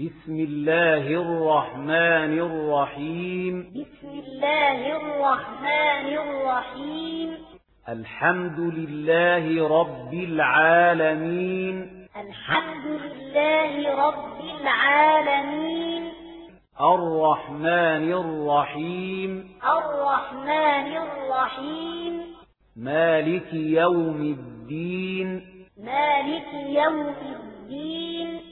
بسم الله الرحمن الرحيم بسم الله الرحمن الرحيم الحمد لله رب العالمين الحمد لله رب العالمين الرحمن الرحيم الرحمن الرحيم مالك يوم الدين مالك يوم الدين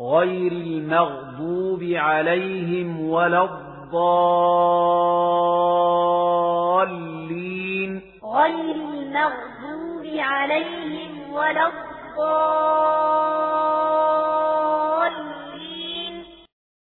غير المغضوب عليهم ولا الضالين. غير المغضوب عليهم ولا الضالين.